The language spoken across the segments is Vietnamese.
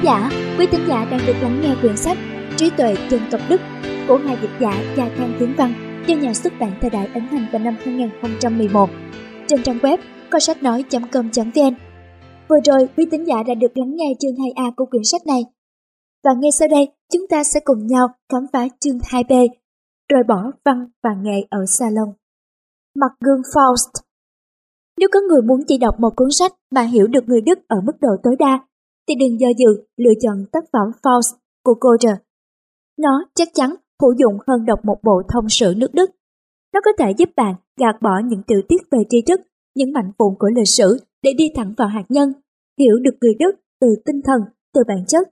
Quý thính giả, quý thính giả đang được lắng nghe quyển sách Trí tuệ dân tộc Đức của hai dịch giả Gia Khang Tiến Văn do nhà xuất bản thời đại ấn hành vào năm 2011 trên trang web có sách nói.com.vn. Vừa rồi, quý thính giả đã được lắng nghe chương 2A của quyển sách này. Và ngay sau đây, chúng ta sẽ cùng nhau khám phá chương 2B, rồi bỏ văn và nghệ ở salon. Mặt gương Faust Nếu có người muốn chỉ đọc một cuốn sách mà hiểu được người Đức ở mức độ tối đa, thì đừng do dự lựa chọn tác phẩm Faust của Goethe. Nó chắc chắn hữu dụng hơn đọc một bộ thông sử nước Đức. Nó có thể giúp bạn gạt bỏ những tiểu tiết về tri thức, những mảnh vụn của lịch sử để đi thẳng vào hạt nhân, hiểu được người Đức từ tinh thần, từ bản chất.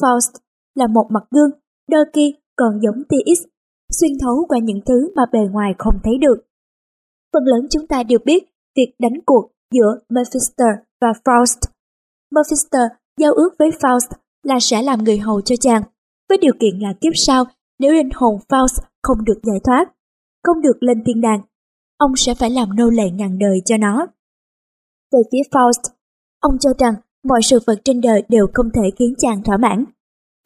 Faust là một mặt gương, đôi khi còn giống TX, xuyên thấu qua những thứ mà bề ngoài không thấy được. Phần lớn chúng ta đều biết việc đánh cuộc giữa Mephisto và Faust. Mephisto giao ước với Faust là sẽ làm người hầu cho chàng, với điều kiện là kiếp sau nếu linh hồn Faust không được giải thoát, không được lên thiên đàng, ông sẽ phải làm nô lệ ngàn đời cho nó. Về phía Faust, ông cho rằng mọi sự vật trên đời đều không thể khiến chàng thỏa mãn.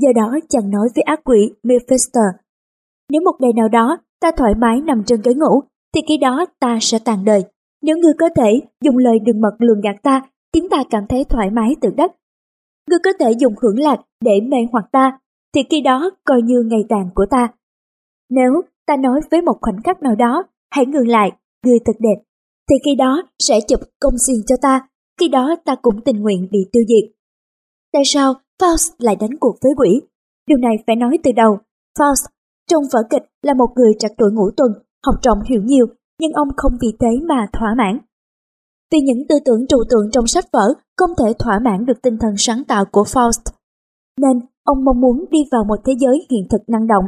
Do đó chàng nói với ác quỷ Mephisto, nếu một ngày nào đó ta thoải mái nằm trên ghế ngủ, thì khi đó ta sẽ tàn đời. Nếu ngươi có thể dùng lời đừng mật lường gạt ta, khiến ta cảm thấy thoải mái tự đắc. Ngươi có thể dùng hưởng lạc để mê hoặc ta, thì khi đó coi như ngày tàn của ta. Nếu ta nói với một khoảnh khắc nào đó, hãy ngừng lại, người thật đẹp, thì khi đó sẽ chụp công xiên cho ta, khi đó ta cũng tình nguyện bị tiêu diệt. Tại sao Faust lại đánh cuộc với quỷ? Điều này phải nói từ đầu. Faust trong vở kịch là một người trạc tuổi ngũ tuần, học rộng hiểu nhiều, nhưng ông không vì thế mà thỏa mãn. Vì những tư tưởng trừu tượng trong sách vở không thể thỏa mãn được tinh thần sáng tạo của Faust, nên ông mong muốn đi vào một thế giới hiện thực năng động.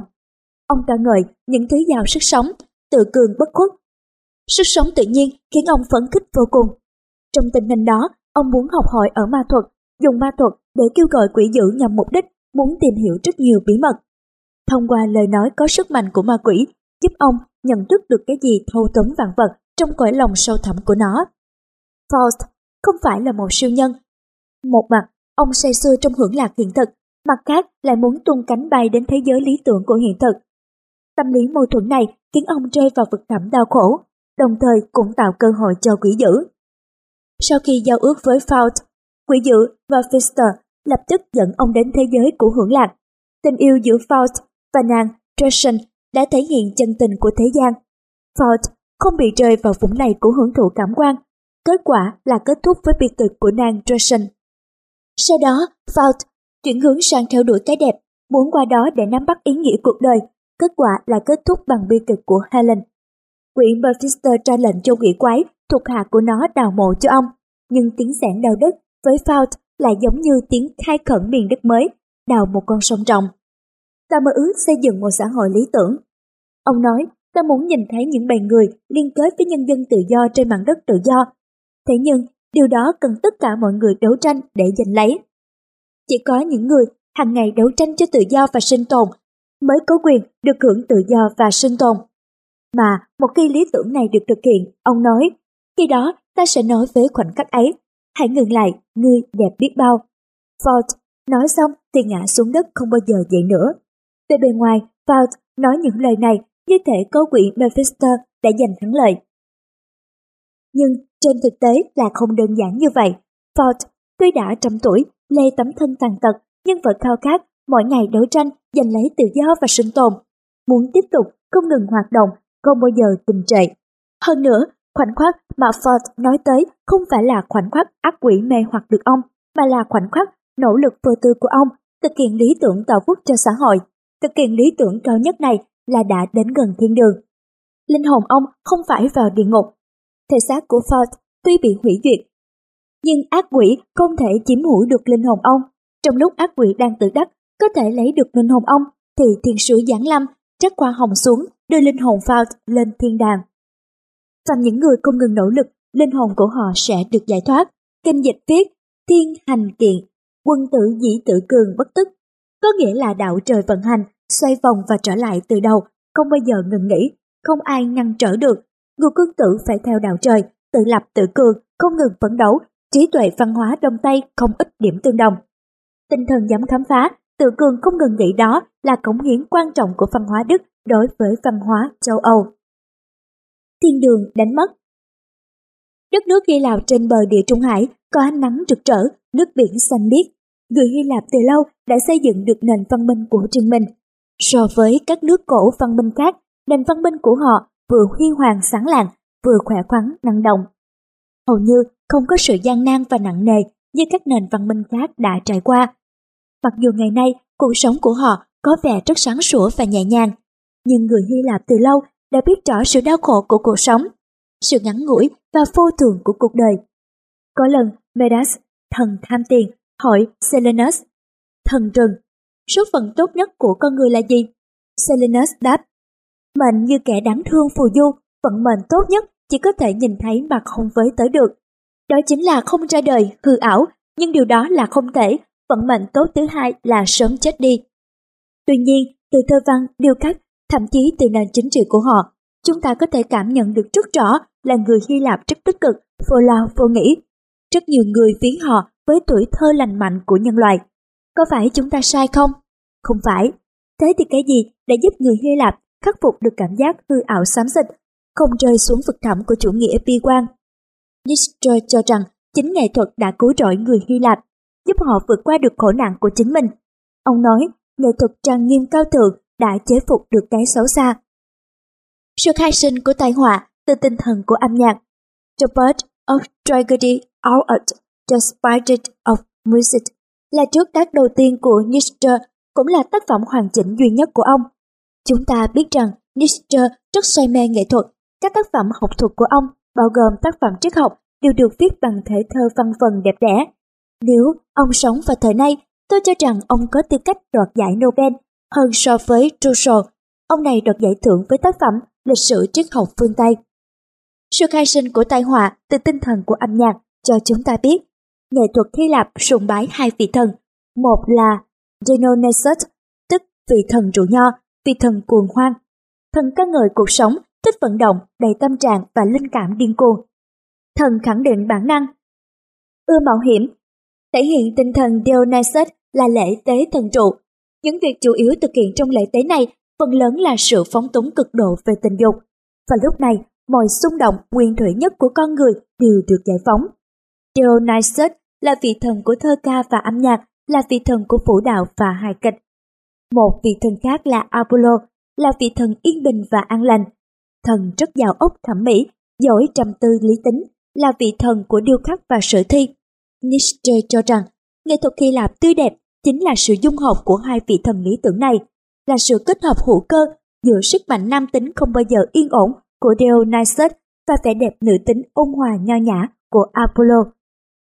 Ông ca ngợi những thứ giàu sức sống, tự cường bất khuất. Sức sống tự nhiên khiến ông phấn khích vô cùng. Trong tình hình đó, ông muốn học hỏi ở ma thuật, dùng ma thuật để kêu gọi quỷ dữ nhằm mục đích muốn tìm hiểu rất nhiều bí mật. Thông qua lời nói có sức mạnh của ma quỷ, giúp ông nhận thức được cái gì thâu tóm vạn vật trong cõi lòng sâu thẳm của nó. Faust không phải là một siêu nhân. Một mặt, ông say sưa trong hưởng lạc hiện thực, mặt khác lại muốn tung cánh bay đến thế giới lý tưởng của hiện thực. Tâm lý mâu thuẫn này khiến ông rơi vào vực thẳm đau khổ, đồng thời cũng tạo cơ hội cho quỷ dữ. Sau khi giao ước với Faust, quỷ dữ và Pfister lập tức dẫn ông đến thế giới của hưởng lạc. Tình yêu giữa Faust và nàng Dresden đã thể hiện chân tình của thế gian. Faust không bị rơi vào vũng này của hưởng thụ cảm quan, kết quả là kết thúc với bi kịch của nàng Dresden. Sau đó, Faust chuyển hướng sang theo đuổi cái đẹp, muốn qua đó để nắm bắt ý nghĩa cuộc đời, kết quả là kết thúc bằng bi kịch của Helen. Quỷ Mephisto ra lệnh cho quỷ quái thuộc hạ của nó đào mộ cho ông, nhưng tiếng giảng đào đất với Faust lại giống như tiếng khai khẩn miền đất mới, đào một con sông rộng. Ta mơ ước xây dựng một xã hội lý tưởng. Ông nói, ta muốn nhìn thấy những bầy người liên kết với nhân dân tự do trên mặt đất tự do. Thế nhưng, điều đó cần tất cả mọi người đấu tranh để giành lấy. Chỉ có những người hàng ngày đấu tranh cho tự do và sinh tồn mới có quyền được hưởng tự do và sinh tồn. Mà một khi lý tưởng này được thực hiện, ông nói, khi đó ta sẽ nói với khoảnh khắc ấy, hãy ngừng lại, ngươi đẹp biết bao. Ford nói xong thì ngã xuống đất không bao giờ dậy nữa. Về bề ngoài, Ford nói những lời này như thể có quỷ Mephisto đã giành thắng lợi. Nhưng trên thực tế là không đơn giản như vậy. Ford tuy đã trăm tuổi lê tấm thân tàn tật nhưng vẫn khao khát mỗi ngày đấu tranh giành lấy tự do và sinh tồn. Muốn tiếp tục không ngừng hoạt động, không bao giờ đình trệ. Hơn nữa, khoảnh khắc mà Ford nói tới không phải là khoảnh khắc ác quỷ mê hoặc được ông, mà là khoảnh khắc nỗ lực vô tư của ông thực hiện lý tưởng tạo phúc cho xã hội. Thực hiện lý tưởng cao nhất này là đã đến gần thiên đường. Linh hồn ông không phải vào địa ngục. Thể xác của Ford tuy bị hủy diệt nhưng ác quỷ không thể chiếm hữu được linh hồn ông. Trong lúc ác quỷ đang tự đắc có thể lấy được linh hồn ông, thì thiên sứ giáng lâm, trắc qua hồng xuống, đưa linh hồn Ford lên thiên đàng. Và những người không ngừng nỗ lực, linh hồn của họ sẽ được giải thoát. Kinh dịch viết, thiên hành kiện, quân tử dĩ tự cường bất tức, có nghĩa là đạo trời vận hành, xoay vòng và trở lại từ đầu, không bao giờ ngừng nghỉ, không ai ngăn trở được. Người quân tử phải theo đạo trời, tự lập tự cường, không ngừng phấn đấu, trí tuệ văn hóa Đông Tây không ít điểm tương đồng. tinh thần dám khám phá, tự cường không ngừng nghĩ đó là cống hiến quan trọng của văn hóa Đức đối với văn hóa châu Âu. Thiên đường đánh mất Đất nước Hy Lạp trên bờ địa Trung Hải có ánh nắng rực rỡ, nước biển xanh biếc. Người Hy Lạp từ lâu đã xây dựng được nền văn minh của riêng mình. So với các nước cổ văn minh khác, nền văn minh của họ vừa huy hoàng sáng lạng, vừa khỏe khoắn, năng động. Hầu như không có sự gian nan và nặng nề như các nền văn minh khác đã trải qua. Mặc dù ngày nay cuộc sống của họ có vẻ rất sáng sủa và nhẹ nhàng, nhưng người Hy Lạp từ lâu đã biết rõ sự đau khổ của cuộc sống, sự ngắn ngủi và vô thường của cuộc đời. Có lần Medas, thần tham tiền, hỏi Selenus, thần rừng, số phận tốt nhất của con người là gì? Selenus đáp, mệnh như kẻ đáng thương phù du, vận mệnh tốt nhất chỉ có thể nhìn thấy mà không với tới được. Đó chính là không ra đời, hư ảo, nhưng điều đó là không thể, vận mệnh tốt thứ hai là sớm chết đi. Tuy nhiên, từ thơ văn, điêu khắc, thậm chí từ nền chính trị của họ, chúng ta có thể cảm nhận được rất rõ là người Hy Lạp rất tích cực, vô lao, vô nghĩ. Rất nhiều người viếng họ với tuổi thơ lành mạnh của nhân loại. Có phải chúng ta sai không? Không phải. Thế thì cái gì đã giúp người Hy Lạp khắc phục được cảm giác hư ảo xám xịt, không rơi xuống vực thẳm của chủ nghĩa bi quan? Nietzsche cho rằng chính nghệ thuật đã cứu rỗi người Hy Lạp, giúp họ vượt qua được khổ nạn của chính mình. Ông nói, nghệ thuật trang nghiêm cao thượng đã chế phục được cái xấu xa. Sự khai sinh của tai họa từ tinh thần của âm nhạc. The birth of tragedy out of the spirit of music là trước tác đầu tiên của Nietzsche, cũng là tác phẩm hoàn chỉnh duy nhất của ông. Chúng ta biết rằng Nietzsche rất say mê nghệ thuật, các tác phẩm học thuật của ông, bao gồm tác phẩm triết học, đều được viết bằng thể thơ văn phần đẹp đẽ. Nếu ông sống vào thời nay, tôi cho rằng ông có tư cách đoạt giải Nobel hơn so với Rousseau. Ông này đoạt giải thưởng với tác phẩm Lịch sử triết học phương Tây. Sự khai sinh của tai họa từ tinh thần của âm nhạc cho chúng ta biết nghệ thuật Hy Lạp sùng bái hai vị thần. Một là Dionysus, tức vị thần rượu nho, vì thần cuồng hoang. Thần ca ngợi cuộc sống, thích vận động, đầy tâm trạng và linh cảm điên cuồng. Thần khẳng định bản năng, ưa mạo hiểm. Thể hiện tinh thần Dionysus là lễ tế thần trụ. Những việc chủ yếu thực hiện trong lễ tế này phần lớn là sự phóng túng cực độ về tình dục. Và lúc này, mọi xung động nguyên thủy nhất của con người đều được giải phóng. Dionysus là vị thần của thơ ca và âm nhạc, là vị thần của vũ đạo và hài kịch. Một vị thần khác là Apollo, là vị thần yên bình và an lành. Thần rất giàu ốc thẩm mỹ, giỏi trầm tư lý tính, là vị thần của điêu khắc và sử thi. Nietzsche cho rằng, nghệ thuật Hy Lạp tươi đẹp chính là sự dung hợp của hai vị thần lý tưởng này, là sự kết hợp hữu cơ giữa sức mạnh nam tính không bao giờ yên ổn của Dionysus và vẻ đẹp nữ tính ôn hòa nho nhã của Apollo.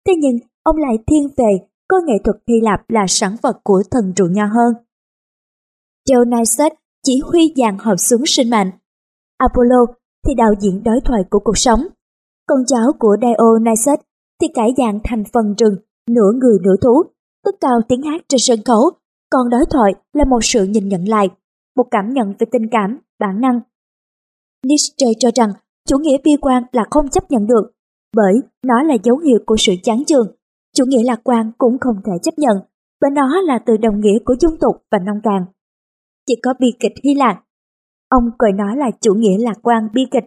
Thế nhưng, ông lại thiên về coi nghệ thuật Hy Lạp là sản vật của thần rượu nho hơn. Dionysus chỉ huy dàn hợp xuống sinh mệnh. Apollo thì đạo diễn đối thoại của cuộc sống. Con cháu của Dionysus thì cải dạng thành phần rừng, nửa người nửa thú, cất cao tiếng hát trên sân khấu, còn đối thoại là một sự nhìn nhận lại, một cảm nhận về tình cảm, bản năng Nietzsche cho rằng chủ nghĩa bi quan là không chấp nhận được, bởi nó là dấu hiệu của sự chán chường. Chủ nghĩa lạc quan cũng không thể chấp nhận, bởi nó là từ đồng nghĩa của dung tục và nông cạn. Chỉ có bi kịch Hy Lạp. Ông gọi nó là chủ nghĩa lạc quan bi kịch,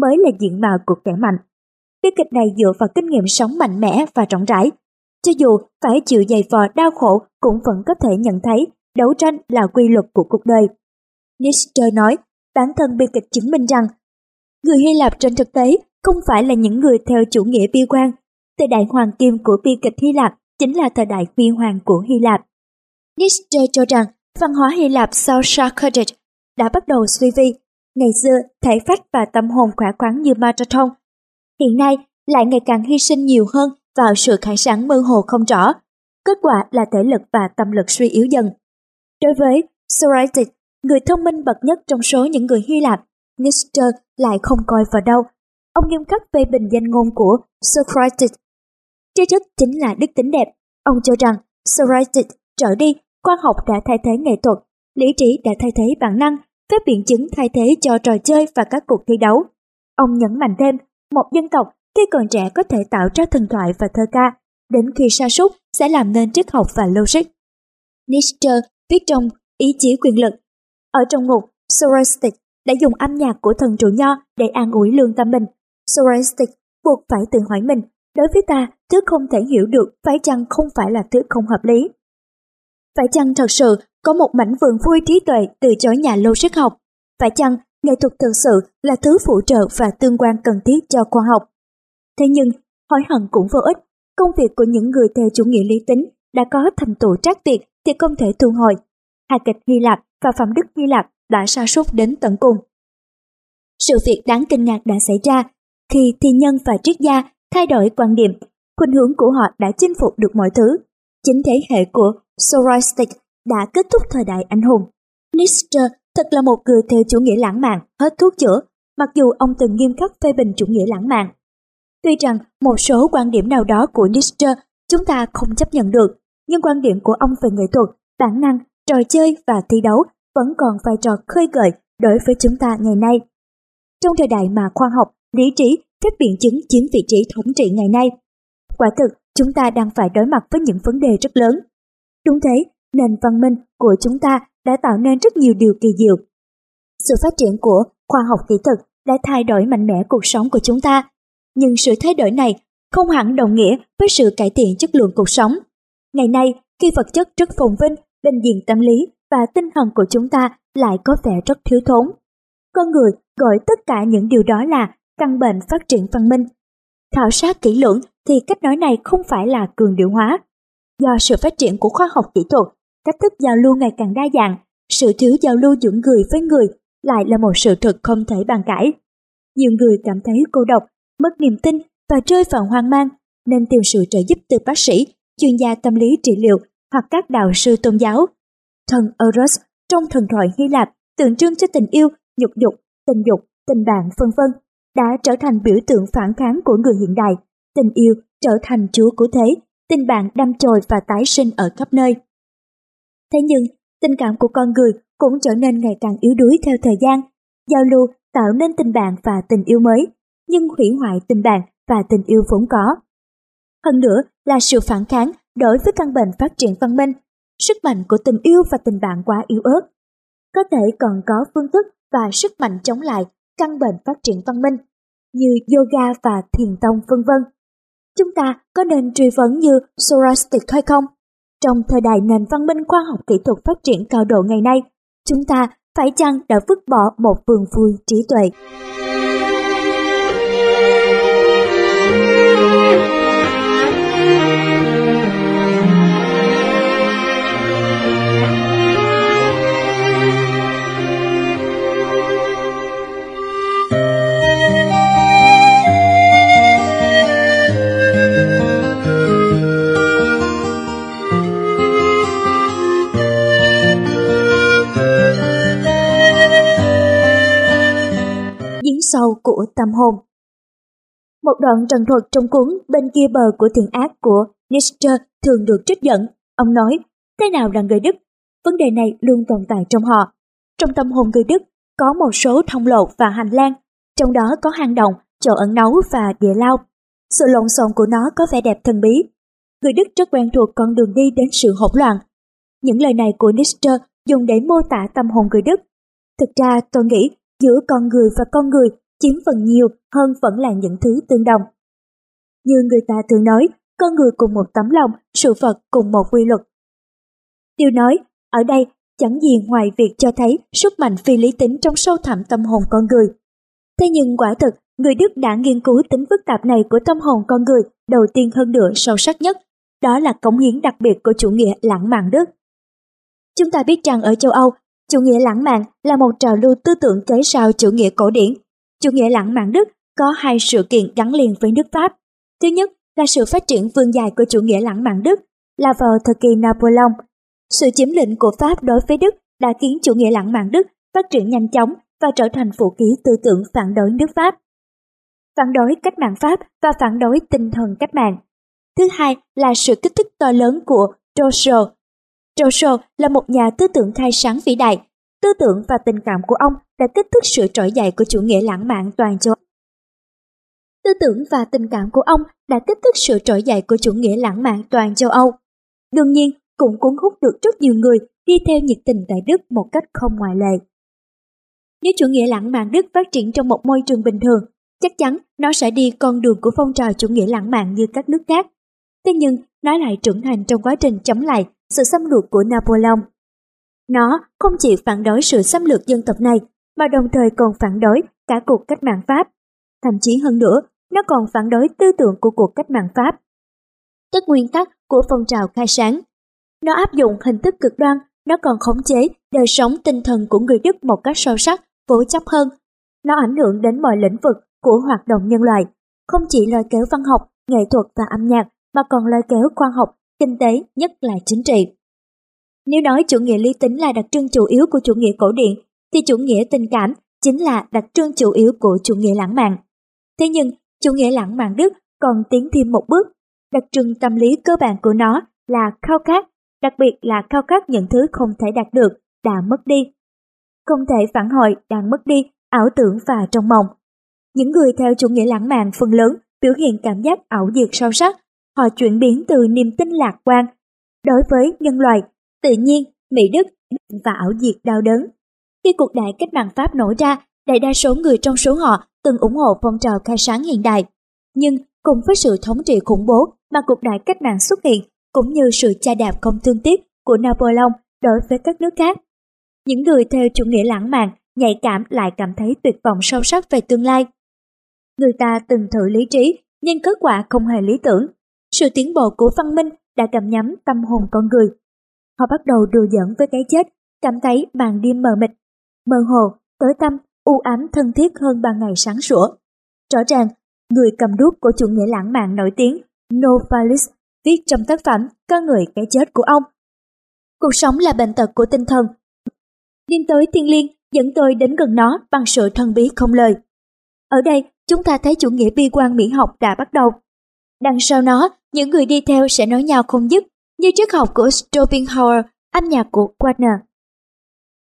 mới là diện mạo của kẻ mạnh. Bi kịch này dựa vào kinh nghiệm sống mạnh mẽ và rộng rãi. Cho dù phải chịu dày vò đau khổ cũng vẫn có thể nhận thấy đấu tranh là quy luật của cuộc đời. Nietzsche nói bản thân bi kịch chứng minh rằng người Hy Lạp trên thực tế không phải là những người theo chủ nghĩa bi quan. Thời đại hoàng kim của bi kịch Hy Lạp chính là thời đại huy hoàng của Hy Lạp. Nietzsche cho rằng văn hóa Hy Lạp sau Socrates đã bắt đầu suy vi. Ngày xưa, thể phách và tâm hồn khỏe khoắn như Marathon. Hiện nay, lại ngày càng hy sinh nhiều hơn vào sự khải sáng mơ hồ không rõ. Kết quả là thể lực và tâm lực suy yếu dần. Đối với Socrates, người thông minh bậc nhất trong số những người Hy Lạp, Nietzsche lại không coi vào đâu. Ông nghiêm khắc phê bình danh ngôn của Socrates. Tri thức chính là đức tính đẹp. Ông cho rằng Socrates trở đi, khoa học đã thay thế nghệ thuật, lý trí đã thay thế bản năng, phép biện chứng thay thế cho trò chơi và các cuộc thi đấu. Ông nhấn mạnh thêm, một dân tộc khi còn trẻ có thể tạo ra thần thoại và thơ ca, đến khi sa sút sẽ làm nên triết học và logic. Nietzsche viết trong Ý chí quyền lực. Ở trong ngục, Sorestic đã dùng âm nhạc của thần trụ nho để an ủi lương tâm mình. Sorestic buộc phải tự hỏi mình, đối với ta, thứ không thể hiểu được phải chăng không phải là thứ không hợp lý. Phải chăng thật sự có một mảnh vườn vui trí tuệ từ chối nhà logic học? Phải chăng nghệ thuật thực sự là thứ phụ trợ và tương quan cần thiết cho khoa học? Thế nhưng, hỏi hận cũng vô ích. Công việc của những người theo chủ nghĩa lý tính đã có thành tựu trác tuyệt thì không thể thu hồi. Hài kịch Hy Lạp và phẩm đức Hy Lạp đã sa sút đến tận cùng. Sự việc đáng kinh ngạc đã xảy ra khi thi nhân và triết gia thay đổi quan điểm, khuynh hướng của họ đã chinh phục được mọi thứ. Chính thế hệ của Soristic đã kết thúc thời đại anh hùng. Nietzsche thật là một người theo chủ nghĩa lãng mạn, hết thuốc chữa, mặc dù ông từng nghiêm khắc phê bình chủ nghĩa lãng mạn. Tuy rằng một số quan điểm nào đó của Nietzsche chúng ta không chấp nhận được, nhưng quan điểm của ông về nghệ thuật, bản năng, trò chơi và thi đấu vẫn còn vai trò khơi gợi đối với chúng ta ngày nay. Trong thời đại mà khoa học, lý trí, các biện chứng chiếm vị trí thống trị ngày nay, quả thực chúng ta đang phải đối mặt với những vấn đề rất lớn. Đúng thế, nền văn minh của chúng ta đã tạo nên rất nhiều điều kỳ diệu. Sự phát triển của khoa học kỹ thuật đã thay đổi mạnh mẽ cuộc sống của chúng ta, nhưng sự thay đổi này không hẳn đồng nghĩa với sự cải thiện chất lượng cuộc sống. Ngày nay, khi vật chất rất phồn vinh, bệnh diện tâm lý và tinh thần của chúng ta lại có vẻ rất thiếu thốn. Con người gọi tất cả những điều đó là căn bệnh phát triển văn minh. Khảo sát kỹ lưỡng thì cách nói này không phải là cường điệu hóa. Do sự phát triển của khoa học kỹ thuật, cách thức giao lưu ngày càng đa dạng, sự thiếu giao lưu giữa người với người lại là một sự thật không thể bàn cãi. Nhiều người cảm thấy cô độc, mất niềm tin và rơi vào hoang mang, nên tìm sự trợ giúp từ bác sĩ, chuyên gia tâm lý trị liệu hoặc các đạo sư tôn giáo. Thần Eros trong thần thoại Hy Lạp tượng trưng cho tình yêu, nhục dục, tình dục, tình bạn vân vân đã trở thành biểu tượng phản kháng của người hiện đại. Tình yêu trở thành chúa của thế, tình bạn đâm chồi và tái sinh ở khắp nơi. Thế nhưng, tình cảm của con người cũng trở nên ngày càng yếu đuối theo thời gian. Giao lưu tạo nên tình bạn và tình yêu mới, nhưng hủy hoại tình bạn và tình yêu vốn có. Hơn nữa là sự phản kháng đối với căn bệnh phát triển văn minh, sức mạnh của tình yêu và tình bạn quá yếu ớt. Có thể còn có phương thức và sức mạnh chống lại căn bệnh phát triển văn minh như yoga và thiền tông vân vân. Chúng ta có nên truy vấn như Sorastic hay không? Trong thời đại nền văn minh khoa học kỹ thuật phát triển cao độ ngày nay, chúng ta phải chăng đã vứt bỏ một vườn vui trí tuệ? Sâu của tâm hồn. Một đoạn trần thuật trong cuốn Bên kia bờ của thiện ác của Nietzsche thường được trích dẫn. Ông nói, thế nào là người Đức? Vấn đề này luôn tồn tại trong họ. Trong tâm hồn người Đức có một số thông lộ và hành lang, trong đó có hang động, chỗ ẩn náu và địa lao. Sự lộn xộn của nó có vẻ đẹp thần bí. Người Đức rất quen thuộc con đường đi đến sự hỗn loạn. Những lời này của Nietzsche dùng để mô tả tâm hồn người Đức. Thực ra tôi nghĩ giữa con người và con người chiếm phần nhiều hơn vẫn là những thứ tương đồng. Như người ta thường nói, con người cùng một tấm lòng, sự vật cùng một quy luật. Điều nói, ở đây chẳng gì ngoài việc cho thấy sức mạnh phi lý tính trong sâu thẳm tâm hồn con người. Thế nhưng quả thực, người Đức đã nghiên cứu tính phức tạp này của tâm hồn con người đầu tiên hơn nữa sâu sắc nhất, đó là cống hiến đặc biệt của chủ nghĩa lãng mạn Đức. Chúng ta biết rằng ở châu Âu, chủ nghĩa lãng mạn là một trào lưu tư tưởng kế sao chủ nghĩa cổ điển Chủ nghĩa lãng mạn Đức có hai sự kiện gắn liền với nước Pháp. Thứ nhất là sự phát triển vươn dài của chủ nghĩa lãng mạn Đức là vào thời kỳ Napoleon. Sự chiếm lĩnh của Pháp đối với Đức đã khiến chủ nghĩa lãng mạn Đức phát triển nhanh chóng và trở thành vũ khí tư tưởng phản đối nước Pháp. Phản đối cách mạng Pháp và phản đối tinh thần cách mạng. Thứ hai là sự kích thích to lớn của Rousseau. Rousseau là một nhà tư tưởng khai sáng vĩ đại Tư tưởng và tình cảm của ông đã kích thích sự trỗi dậy của chủ nghĩa lãng mạn toàn châu Tư tưởng và tình cảm của ông đã kích thích sự trỗi dậy của chủ nghĩa lãng mạn toàn châu Âu. đương nhiên cũng cuốn hút được rất nhiều người đi theo nhiệt tình tại Đức một cách không ngoại lệ. Nếu chủ nghĩa lãng mạn Đức phát triển trong một môi trường bình thường, chắc chắn nó sẽ đi con đường của phong trào chủ nghĩa lãng mạn như các nước khác. Thế nhưng, nó lại trưởng thành trong quá trình chống lại sự xâm lược của Napoleon. Nó không chỉ phản đối sự xâm lược dân tộc này, mà đồng thời còn phản đối cả cuộc cách mạng Pháp. Thậm chí hơn nữa, nó còn phản đối tư tưởng của cuộc cách mạng Pháp. Tất nguyên tắc của phong trào khai sáng. Nó áp dụng hình thức cực đoan, nó còn khống chế đời sống tinh thần của người Đức một cách sâu sắc, cố chấp hơn. Nó ảnh hưởng đến mọi lĩnh vực của hoạt động nhân loại, không chỉ lôi kéo văn học, nghệ thuật và âm nhạc, mà còn lôi kéo khoa học, kinh tế, nhất là chính trị. Nếu nói chủ nghĩa lý tính là đặc trưng chủ yếu của chủ nghĩa cổ điển, thì chủ nghĩa tình cảm chính là đặc trưng chủ yếu của chủ nghĩa lãng mạn. Thế nhưng, chủ nghĩa lãng mạn Đức còn tiến thêm một bước. Đặc trưng tâm lý cơ bản của nó là khao khát, đặc biệt là khao khát những thứ không thể đạt được, đã mất đi. Không thể phản hồi đang mất đi, ảo tưởng và trong mộng. Những người theo chủ nghĩa lãng mạn phần lớn biểu hiện cảm giác ảo diệt sâu sắc, họ chuyển biến từ niềm tin lạc quan đối với nhân loại, tự nhiên, mỹ đức và ảo diệt đau đớn. Khi cuộc đại cách mạng Pháp nổ ra, đại đa số người trong số họ từng ủng hộ phong trào khai sáng hiện đại. Nhưng cùng với sự thống trị khủng bố mà cuộc đại cách mạng xuất hiện, cũng như sự cha đạp không thương tiếc của Napoleon đối với các nước khác. Những người theo chủ nghĩa lãng mạn, nhạy cảm lại cảm thấy tuyệt vọng sâu sắc về tương lai. Người ta từng thử lý trí, nhưng kết quả không hề lý tưởng. Sự tiến bộ của văn minh đã cầm nhắm tâm hồn con người. Họ bắt đầu đùa giỡn với cái chết, cảm thấy màn đêm mờ mịt, mơ hồ, tối tăm, u ám thân thiết hơn ban ngày sáng sủa. Rõ ràng, người cầm đuốc của chủ nghĩa lãng mạn nổi tiếng Novalis viết trong tác phẩm Con người cái chết của ông. Cuộc sống là bệnh tật của tinh thần. Đêm tới thiên liêng dẫn tôi đến gần nó bằng sự thân bí không lời. Ở đây, chúng ta thấy chủ nghĩa bi quan mỹ học đã bắt đầu. Đằng sau nó, những người đi theo sẽ nói nhau không dứt, như triết học của Schopenhauer, âm nhạc của Wagner.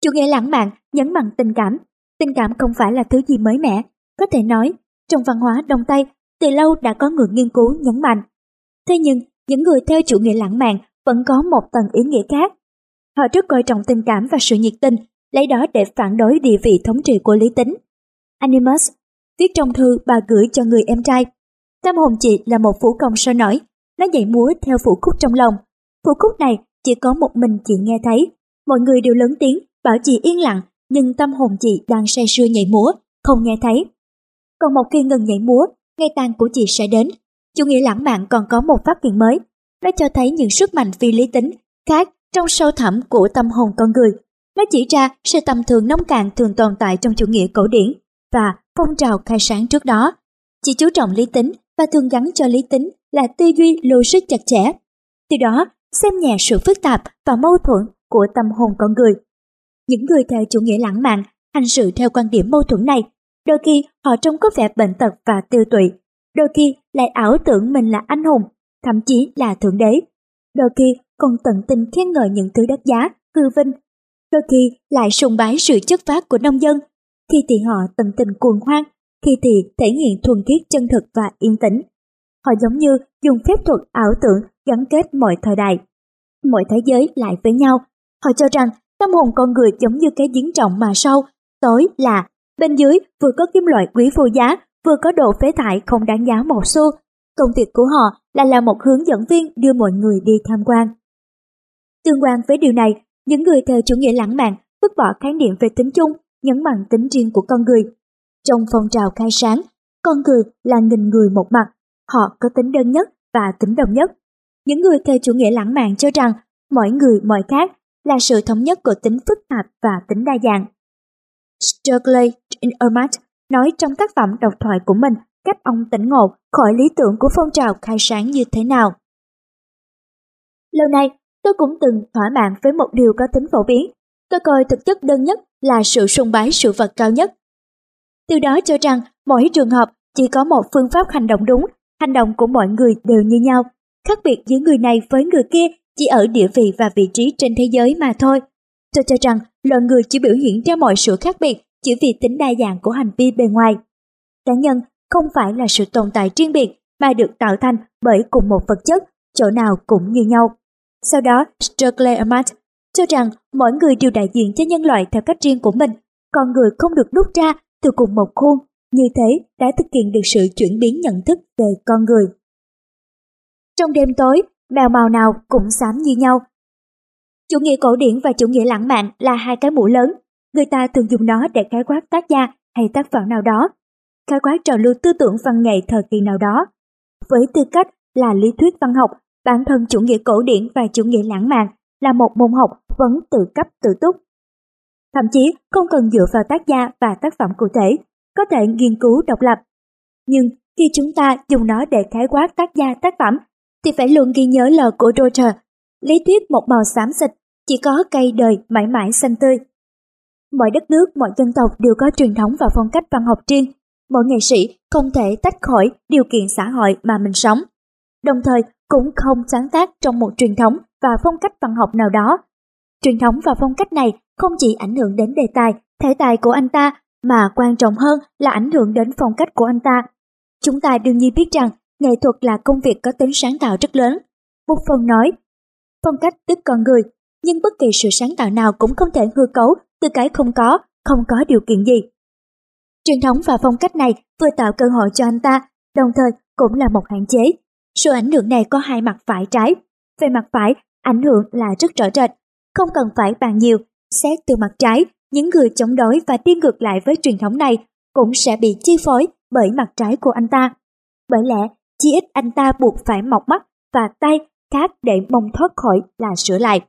Chủ nghĩa lãng mạn nhấn mạnh tình cảm. Tình cảm không phải là thứ gì mới mẻ. Có thể nói, trong văn hóa Đông Tây, từ lâu đã có người nghiên cứu nhấn mạnh. Thế nhưng, những người theo chủ nghĩa lãng mạn vẫn có một tầng ý nghĩa khác. Họ rất coi trọng tình cảm và sự nhiệt tình, lấy đó để phản đối địa vị thống trị của lý tính. Animus viết trong thư bà gửi cho người em trai. Tâm hồn chị là một phủ công sôi nổi, nó nhảy múa theo phủ khúc trong lòng. Phủ khúc này chỉ có một mình chị nghe thấy. Mọi người đều lớn tiếng, bảo chị yên lặng, nhưng tâm hồn chị đang say sưa nhảy múa, không nghe thấy. Còn một khi ngừng nhảy múa, ngày tàn của chị sẽ đến. Chủ nghĩa lãng mạn còn có một phát hiện mới. Nó cho thấy những sức mạnh phi lý tính khác trong sâu thẳm của tâm hồn con người. Nó chỉ ra sự tầm thường nông cạn thường tồn tại trong chủ nghĩa cổ điển và phong trào khai sáng trước đó. Chỉ chú trọng lý tính và thường gắn cho lý tính là tư duy logic chặt chẽ. Từ đó, xem nhẹ sự phức tạp và mâu thuẫn của tâm hồn con người. Những người theo chủ nghĩa lãng mạn hành sự theo quan điểm mâu thuẫn này, đôi khi họ trông có vẻ bệnh tật và tiêu tụy, đôi khi lại ảo tưởng mình là anh hùng, thậm chí là thượng đế. Đôi khi còn tận tình khen ngợi những thứ đắt giá, hư vinh. Đôi khi lại sùng bái sự chất phát của nông dân. Khi thì họ tận tình cuồng hoang, khi thì thể hiện thuần khiết chân thực và yên tĩnh. Họ giống như dùng phép thuật ảo tưởng gắn kết mọi thời đại. Mọi thế giới lại với nhau. Họ cho rằng tâm hồn con người giống như cái giếng trọng mà sâu, tối là bên dưới vừa có kim loại quý vô giá, vừa có độ phế thải không đáng giá một xu. Công việc của họ là là một hướng dẫn viên đưa mọi người đi tham quan. Tương quan với điều này, những người theo chủ nghĩa lãng mạn vứt bỏ khái niệm về tính chung, nhấn mạnh tính riêng của con người. Trong phong trào khai sáng, con người là nghìn người một mặt, họ có tính đơn nhất và tính đồng nhất. Những người theo chủ nghĩa lãng mạn cho rằng mỗi người mọi khác là sự thống nhất của tính phức tạp và tính đa dạng. Sturgley in Ermat nói trong tác phẩm độc thoại của mình cách ông tỉnh ngộ khỏi lý tưởng của phong trào khai sáng như thế nào. Lâu nay, tôi cũng từng thỏa mãn với một điều có tính phổ biến. Tôi coi thực chất đơn nhất là sự sùng bái sự vật cao nhất. Từ đó cho rằng mỗi trường hợp chỉ có một phương pháp hành động đúng, hành động của mọi người đều như nhau. Khác biệt giữa người này với người kia chỉ ở địa vị và vị trí trên thế giới mà thôi. Tôi cho rằng loài người chỉ biểu hiện ra mọi sự khác biệt chỉ vì tính đa dạng của hành vi bề ngoài. Cá nhân không phải là sự tồn tại riêng biệt mà được tạo thành bởi cùng một vật chất, chỗ nào cũng như nhau. Sau đó, Sterkleamat cho rằng mỗi người đều đại diện cho nhân loại theo cách riêng của mình, con người không được đúc ra từ cùng một khuôn, như thế đã thực hiện được sự chuyển biến nhận thức về con người. Trong đêm tối, mèo màu nào cũng xám như nhau. Chủ nghĩa cổ điển và chủ nghĩa lãng mạn là hai cái mũ lớn, người ta thường dùng nó để khái quát tác gia hay tác phẩm nào đó, khái quát trào lưu tư tưởng văn nghệ thời kỳ nào đó. Với tư cách là lý thuyết văn học, bản thân chủ nghĩa cổ điển và chủ nghĩa lãng mạn là một môn học vẫn tự cấp tự túc. Thậm chí không cần dựa vào tác gia và tác phẩm cụ thể, có thể nghiên cứu độc lập. Nhưng khi chúng ta dùng nó để khái quát tác gia tác phẩm, thì phải luôn ghi nhớ lời của Roger, lý thuyết một màu xám xịt, chỉ có cây đời mãi mãi xanh tươi. Mọi đất nước, mọi dân tộc đều có truyền thống và phong cách văn học riêng. Mỗi nghệ sĩ không thể tách khỏi điều kiện xã hội mà mình sống. Đồng thời cũng không sáng tác trong một truyền thống và phong cách văn học nào đó. Truyền thống và phong cách này không chỉ ảnh hưởng đến đề tài, thể tài của anh ta, mà quan trọng hơn là ảnh hưởng đến phong cách của anh ta. Chúng ta đương nhiên biết rằng nghệ thuật là công việc có tính sáng tạo rất lớn. Một phần nói, phong cách tức con người, nhưng bất kỳ sự sáng tạo nào cũng không thể hư cấu từ cái không có, không có điều kiện gì. Truyền thống và phong cách này vừa tạo cơ hội cho anh ta, đồng thời cũng là một hạn chế. Sự ảnh hưởng này có hai mặt phải trái. Về mặt phải, ảnh hưởng là rất rõ rệt, không cần phải bàn nhiều. Xét từ mặt trái, những người chống đối và đi ngược lại với truyền thống này cũng sẽ bị chi phối bởi mặt trái của anh ta. Bởi lẽ, chi ít anh ta buộc phải mọc mắt và tay khác để mong thoát khỏi là sửa lại.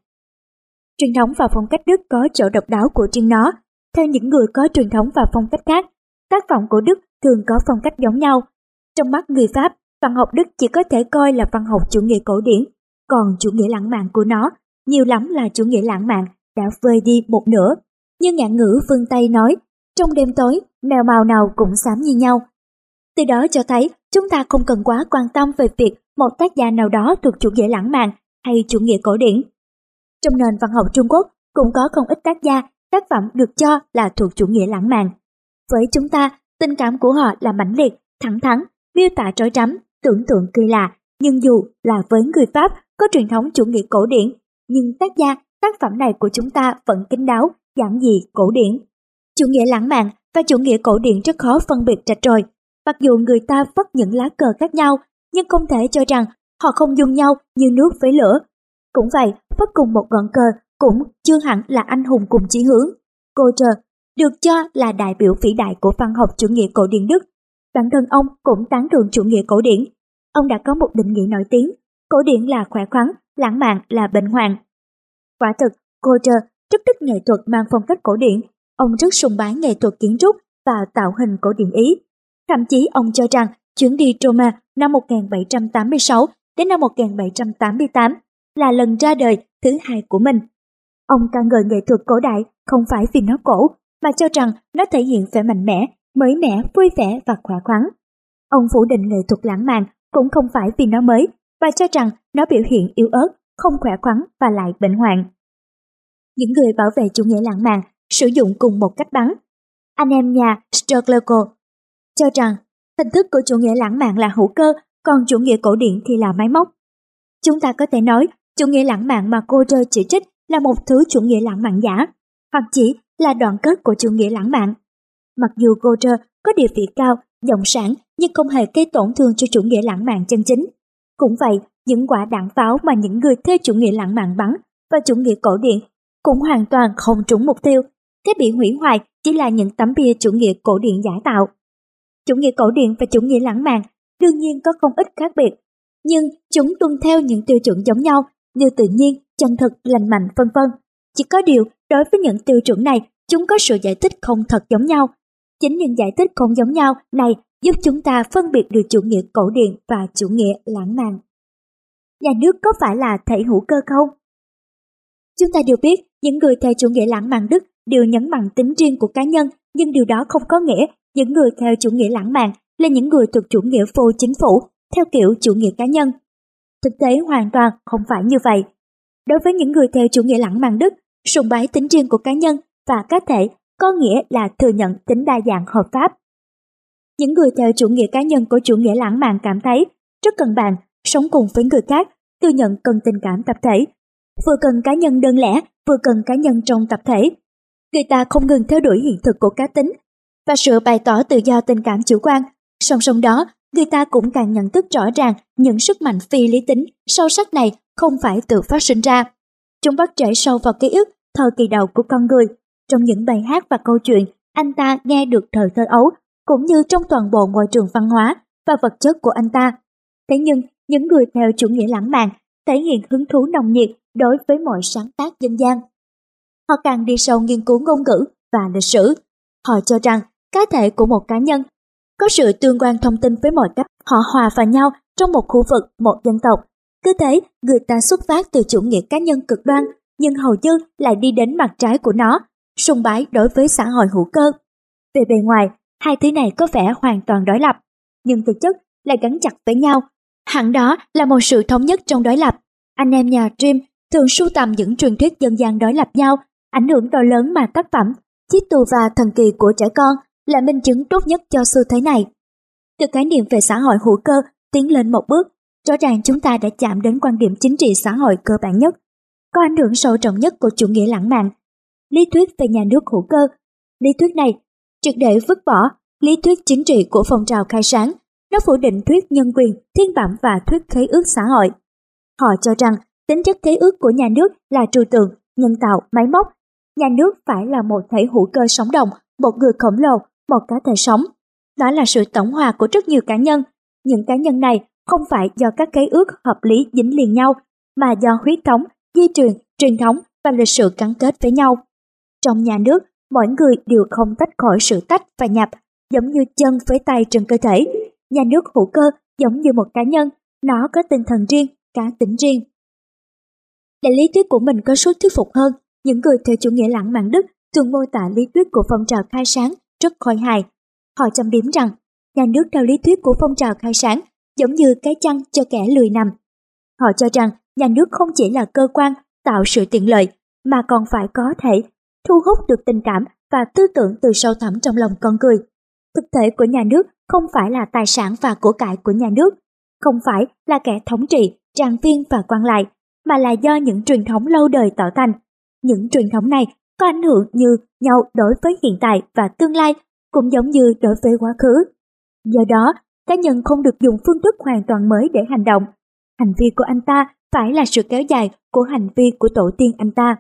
Truyền thống và phong cách Đức có chỗ độc đáo của riêng nó. Theo những người có truyền thống và phong cách khác, tác phẩm của Đức thường có phong cách giống nhau. Trong mắt người Pháp, văn học Đức chỉ có thể coi là văn học chủ nghĩa cổ điển, còn chủ nghĩa lãng mạn của nó nhiều lắm là chủ nghĩa lãng mạn đã vơi đi một nửa. Như ngạn ngữ phương Tây nói, trong đêm tối, mèo màu nào cũng xám như nhau. Từ đó cho thấy chúng ta không cần quá quan tâm về việc một tác giả nào đó thuộc chủ nghĩa lãng mạn hay chủ nghĩa cổ điển. Trong nền văn học Trung Quốc cũng có không ít tác gia, tác phẩm được cho là thuộc chủ nghĩa lãng mạn. Với chúng ta, tình cảm của họ là mãnh liệt, thẳng thắn, miêu tả trói trắm, tưởng tượng kỳ lạ, nhưng dù là với người Pháp có truyền thống chủ nghĩa cổ điển, nhưng tác gia, tác phẩm này của chúng ta vẫn kín đáo, giản dị, cổ điển. Chủ nghĩa lãng mạn và chủ nghĩa cổ điển rất khó phân biệt rạch ròi. Mặc dù người ta vất những lá cờ khác nhau, nhưng không thể cho rằng họ không dùng nhau như nước với lửa. Cũng vậy, vất cùng một ngọn cờ cũng chưa hẳn là anh hùng cùng chí hướng. Goethe được cho là đại biểu vĩ đại của văn học chủ nghĩa cổ điển Đức. Bản thân ông cũng tán thường chủ nghĩa cổ điển. Ông đã có một định nghĩa nổi tiếng, cổ điển là khỏe khoắn, lãng mạn là bệnh hoạn. Quả thực, Goethe rất thích nghệ thuật mang phong cách cổ điển. Ông rất sùng bái nghệ thuật kiến trúc và tạo hình cổ điển Ý. Thậm chí ông cho rằng chuyến đi Roma năm 1786 đến năm 1788 là lần ra đời thứ hai của mình. Ông ca ngợi nghệ thuật cổ đại không phải vì nó cổ, mà cho rằng nó thể hiện vẻ mạnh mẽ, mới mẻ, vui vẻ và khỏe khoắn. Ông phủ định nghệ thuật lãng mạn cũng không phải vì nó mới, và cho rằng nó biểu hiện yếu ớt, không khỏe khoắn và lại bệnh hoạn. Những người bảo vệ chủ nghĩa lãng mạn sử dụng cùng một cách bắn. Anh em nhà Strogloco cho rằng hình thức của chủ nghĩa lãng mạn là hữu cơ, còn chủ nghĩa cổ điển thì là máy móc. Chúng ta có thể nói chủ nghĩa lãng mạn mà cô rơi chỉ trích là một thứ chủ nghĩa lãng mạn giả, hoặc chỉ là đoạn kết của chủ nghĩa lãng mạn. Mặc dù Goethe có địa vị cao, giọng sản nhưng không hề gây tổn thương cho chủ nghĩa lãng mạn chân chính. Cũng vậy, những quả đạn pháo mà những người theo chủ nghĩa lãng mạn bắn và chủ nghĩa cổ điển cũng hoàn toàn không trúng mục tiêu. Cái bị hủy hoại chỉ là những tấm bia chủ nghĩa cổ điển giả tạo. Chủ nghĩa cổ điển và chủ nghĩa lãng mạn đương nhiên có không ít khác biệt, nhưng chúng tuân theo những tiêu chuẩn giống nhau như tự nhiên, chân thực, lành mạnh vân vân. Chỉ có điều, đối với những tiêu chuẩn này, chúng có sự giải thích không thật giống nhau. Chính những giải thích không giống nhau này giúp chúng ta phân biệt được chủ nghĩa cổ điển và chủ nghĩa lãng mạn. Nhà nước có phải là thể hữu cơ không? Chúng ta đều biết, những người theo chủ nghĩa lãng mạn Đức đều nhấn mạnh tính riêng của cá nhân, nhưng điều đó không có nghĩa những người theo chủ nghĩa lãng mạn là những người thuộc chủ nghĩa vô chính phủ, theo kiểu chủ nghĩa cá nhân. Thực tế hoàn toàn không phải như vậy. Đối với những người theo chủ nghĩa lãng mạn Đức, sùng bái tính riêng của cá nhân và cá thể có nghĩa là thừa nhận tính đa dạng hợp pháp. Những người theo chủ nghĩa cá nhân của chủ nghĩa lãng mạn cảm thấy rất cần bạn sống cùng với người khác, thừa nhận cần tình cảm tập thể, vừa cần cá nhân đơn lẻ, vừa cần cá nhân trong tập thể. Người ta không ngừng theo đuổi hiện thực của cá tính và sự bày tỏ tự do tình cảm chủ quan. Song song đó, người ta cũng càng nhận thức rõ ràng những sức mạnh phi lý tính sâu sắc này không phải tự phát sinh ra. Chúng bắt trễ sâu vào ký ức thời kỳ đầu của con người. Trong những bài hát và câu chuyện, anh ta nghe được thời thơ ấu, cũng như trong toàn bộ môi trường văn hóa và vật chất của anh ta. Thế nhưng, những người theo chủ nghĩa lãng mạn thể hiện hứng thú nồng nhiệt đối với mọi sáng tác dân gian. Họ càng đi sâu nghiên cứu ngôn ngữ và lịch sử. Họ cho rằng cá thể của một cá nhân có sự tương quan thông tin với mọi cách họ hòa vào nhau trong một khu vực, một dân tộc. Cứ thế, người ta xuất phát từ chủ nghĩa cá nhân cực đoan, nhưng hầu như lại đi đến mặt trái của nó, sùng bái đối với xã hội hữu cơ. Về bề ngoài, hai thứ này có vẻ hoàn toàn đối lập, nhưng thực chất lại gắn chặt với nhau. Hẳn đó là một sự thống nhất trong đối lập. Anh em nhà Dream thường sưu tầm những truyền thuyết dân gian đối lập nhau, ảnh hưởng to lớn mà tác phẩm Chiếc tù và thần kỳ của trẻ con là minh chứng tốt nhất cho xu thế này. Từ khái niệm về xã hội hữu cơ tiến lên một bước, rõ ràng chúng ta đã chạm đến quan điểm chính trị xã hội cơ bản nhất, có ảnh hưởng sâu trọng nhất của chủ nghĩa lãng mạn, lý thuyết về nhà nước hữu cơ. Lý thuyết này triệt để vứt bỏ lý thuyết chính trị của phong trào khai sáng, nó phủ định thuyết nhân quyền, thiên bản và thuyết khế ước xã hội. Họ cho rằng tính chất khế ước của nhà nước là trừu tượng, nhân tạo, máy móc. Nhà nước phải là một thể hữu cơ sống động, một người khổng lồ, một cá thể sống. Đó là sự tổng hòa của rất nhiều cá nhân. Những cá nhân này không phải do các khế ước hợp lý dính liền nhau, mà do huyết thống, di truyền, truyền thống và lịch sử gắn kết với nhau. Trong nhà nước, mỗi người đều không tách khỏi sự tách và nhập, giống như chân với tay trên cơ thể. Nhà nước hữu cơ giống như một cá nhân, nó có tinh thần riêng, cá tính riêng. Để lý thuyết của mình có sức thuyết phục hơn, những người theo chủ nghĩa lãng mạn Đức thường mô tả lý thuyết của phong trào khai sáng rất khôi hài. Họ châm biếm rằng, nhà nước theo lý thuyết của phong trào khai sáng giống như cái chăn cho kẻ lười nằm. Họ cho rằng nhà nước không chỉ là cơ quan tạo sự tiện lợi, mà còn phải có thể thu hút được tình cảm và tư tưởng từ sâu thẳm trong lòng con người. Thực thể của nhà nước không phải là tài sản và của cải của nhà nước, không phải là kẻ thống trị, trang viên và quan lại, mà là do những truyền thống lâu đời tạo thành. Những truyền thống này có ảnh hưởng như nhau đối với hiện tại và tương lai, cũng giống như đối với quá khứ. Do đó, cá nhân không được dùng phương thức hoàn toàn mới để hành động. Hành vi của anh ta phải là sự kéo dài của hành vi của tổ tiên anh ta.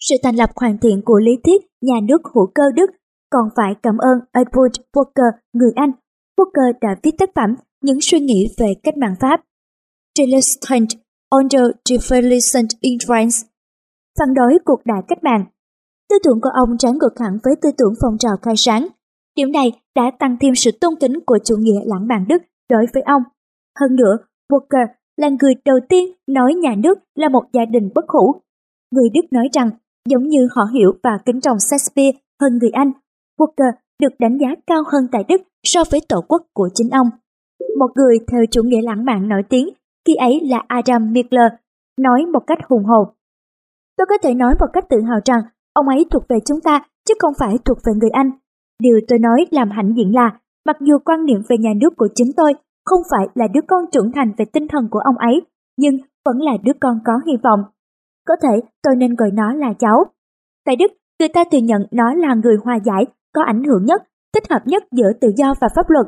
Sự thành lập hoàn thiện của lý thuyết nhà nước hữu cơ Đức còn phải cảm ơn Edward Walker, người Anh. Walker đã viết tác phẩm Những suy nghĩ về cách mạng Pháp. Resistance under Revolution in France phản đối cuộc đại cách mạng. Tư tưởng của ông trái ngược hẳn với tư tưởng phong trào khai sáng. Điều này đã tăng thêm sự tôn kính của chủ nghĩa lãng mạn Đức đối với ông. Hơn nữa, Walker là người đầu tiên nói nhà nước là một gia đình bất hủ. Người Đức nói rằng, giống như họ hiểu và kính trọng Shakespeare hơn người Anh, Walker được đánh giá cao hơn tại Đức so với tổ quốc của chính ông. Một người theo chủ nghĩa lãng mạn nổi tiếng, khi ấy là Adam Mickler, nói một cách hùng hồn. Tôi có thể nói một cách tự hào rằng ông ấy thuộc về chúng ta chứ không phải thuộc về người Anh. Điều tôi nói làm hãnh diện là, mặc dù quan niệm về nhà nước của chính tôi không phải là đứa con trưởng thành về tinh thần của ông ấy, nhưng vẫn là đứa con có hy vọng. Có thể tôi nên gọi nó là cháu. Tại Đức, người ta thừa nhận nó là người hòa giải, có ảnh hưởng nhất, thích hợp nhất giữa tự do và pháp luật,